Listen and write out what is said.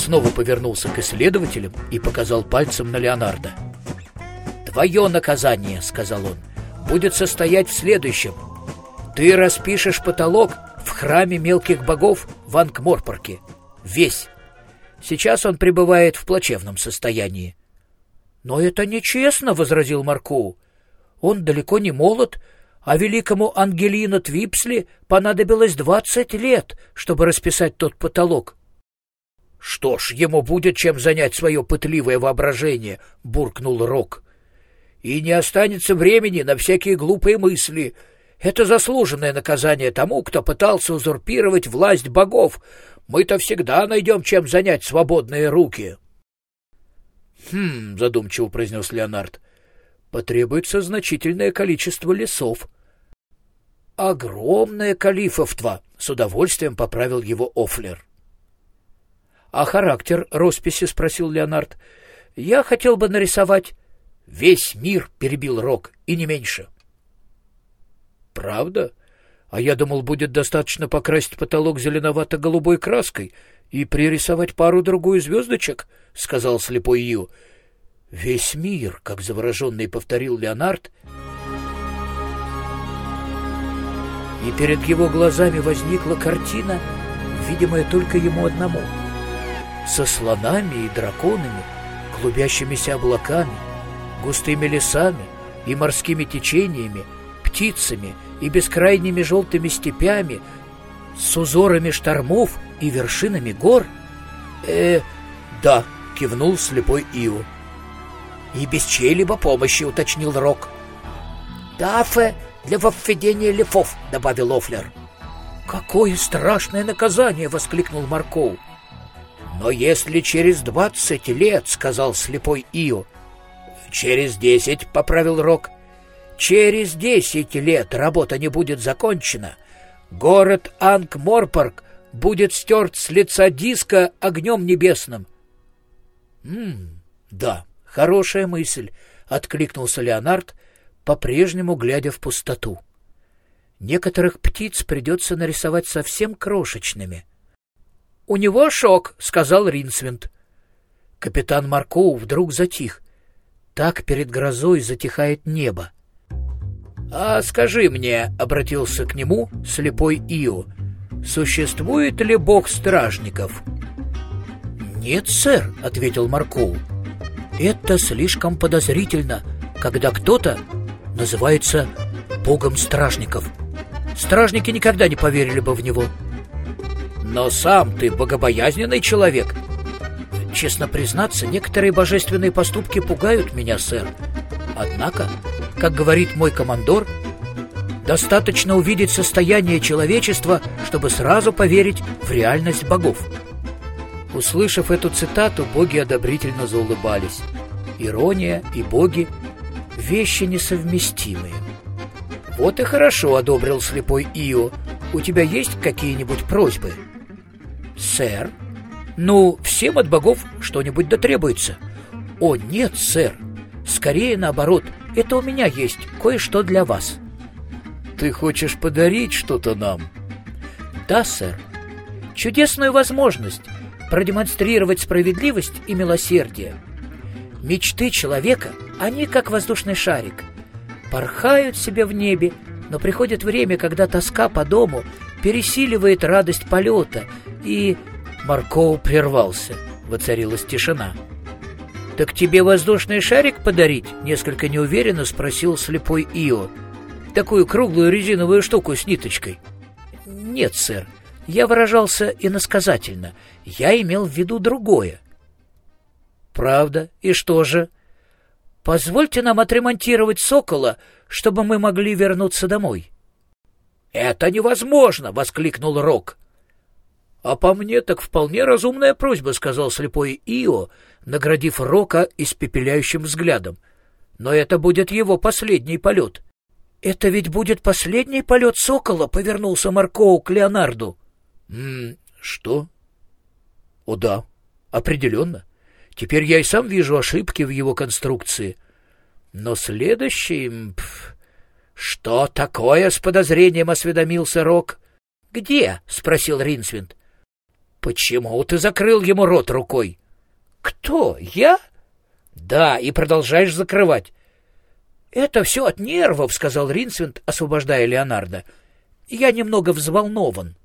снова повернулся к исследователям и показал пальцем на Леонардо. «Твое наказание, — сказал он, — будет состоять в следующем. Ты распишешь потолок в храме мелких богов в Ангморпорке. Весь. Сейчас он пребывает в плачевном состоянии. — Но это нечестно, — возразил Маркоу. — Он далеко не молод, а великому Ангелину Твипсли понадобилось двадцать лет, чтобы расписать тот потолок. — Что ж, ему будет чем занять свое пытливое воображение, — буркнул Рок. — И не останется времени на всякие глупые мысли. Это заслуженное наказание тому, кто пытался узурпировать власть богов. Мы-то всегда найдем чем занять свободные руки. — Хм, — задумчиво произнес Леонард, — потребуется значительное количество лесов. — Огромное калифовство! — с удовольствием поправил его Офлер. — А характер росписи? — спросил Леонард. — Я хотел бы нарисовать... — Весь мир, — перебил Рок, — и не меньше. — Правда? А я думал, будет достаточно покрасить потолок зеленовато-голубой краской и пририсовать пару-другую звездочек, — сказал слепой Ю. — Весь мир, — как завороженный повторил Леонард, и перед его глазами возникла картина, видимая только ему одному, со слонами и драконами, клубящимися облаками, густыми лесами и морскими течениями, птицами и бескрайними желтыми степями, с узорами штормов и вершинами гор? Э, да, кивнул слепой Ио. И без чьей-либо помощи, уточнил Рок. Дафе для введения лифов, добавил Офлер. Какое страшное наказание, воскликнул Маркоу. Но если через двадцать лет, сказал слепой Ио. Через десять, поправил Рок. Через десять лет работа не будет закончена. Город Анкморпорг будет стерт с лица диска огнем небесным. «М да, хорошая мысль», — откликнулся Леонард, по-прежнему глядя в пустоту. «Некоторых птиц придется нарисовать совсем крошечными». «У него шок», — сказал Ринсвинд. Капитан Маркоу вдруг затих. Так перед грозой затихает небо. «А скажи мне», — обратился к нему слепой Ио, — «существует ли бог стражников?» «Нет, сэр», — ответил Маркоу. «Это слишком подозрительно, когда кто-то называется богом стражников. Стражники никогда не поверили бы в него». «Но сам ты богобоязненный человек». «Честно признаться, некоторые божественные поступки пугают меня, сэр. Однако как говорит мой командор, достаточно увидеть состояние человечества, чтобы сразу поверить в реальность богов. Услышав эту цитату, боги одобрительно заулыбались. Ирония и боги — вещи несовместимые. «Вот и хорошо», — одобрил слепой Ио. «У тебя есть какие-нибудь просьбы?» «Сэр?» «Ну, всем от богов что-нибудь дотребуется». «О, нет, сэр! Скорее наоборот — это у меня есть кое-что для вас». «Ты хочешь подарить что-то нам?» «Да, сэр. Чудесную возможность продемонстрировать справедливость и милосердие. Мечты человека, они как воздушный шарик, порхают себе в небе, но приходит время, когда тоска по дому пересиливает радость полета, и...» Маркоу прервался. Воцарилась тишина. «Так тебе воздушный шарик подарить?» — несколько неуверенно спросил слепой Ио. «Такую круглую резиновую штуку с ниточкой». «Нет, сэр, я выражался иносказательно. Я имел в виду другое». «Правда? И что же?» «Позвольте нам отремонтировать «Сокола», чтобы мы могли вернуться домой». «Это невозможно!» — воскликнул Рок. «А по мне так вполне разумная просьба», — сказал слепой Ио, наградив Рока испепеляющим взглядом. «Но это будет его последний полет». «Это ведь будет последний полет сокола», — повернулся Маркоу к Леонарду. «М что?» «О да, определенно. Теперь я и сам вижу ошибки в его конструкции. Но следующий...» «Что такое?» — с подозрением осведомился Рок. «Где?» — спросил Ринсвинд. Почему ты закрыл ему рот рукой? Кто? Я? Да, и продолжаешь закрывать. Это все от нервов, сказал Ринсвинд, освобождая Леонардо. Я немного взволнован.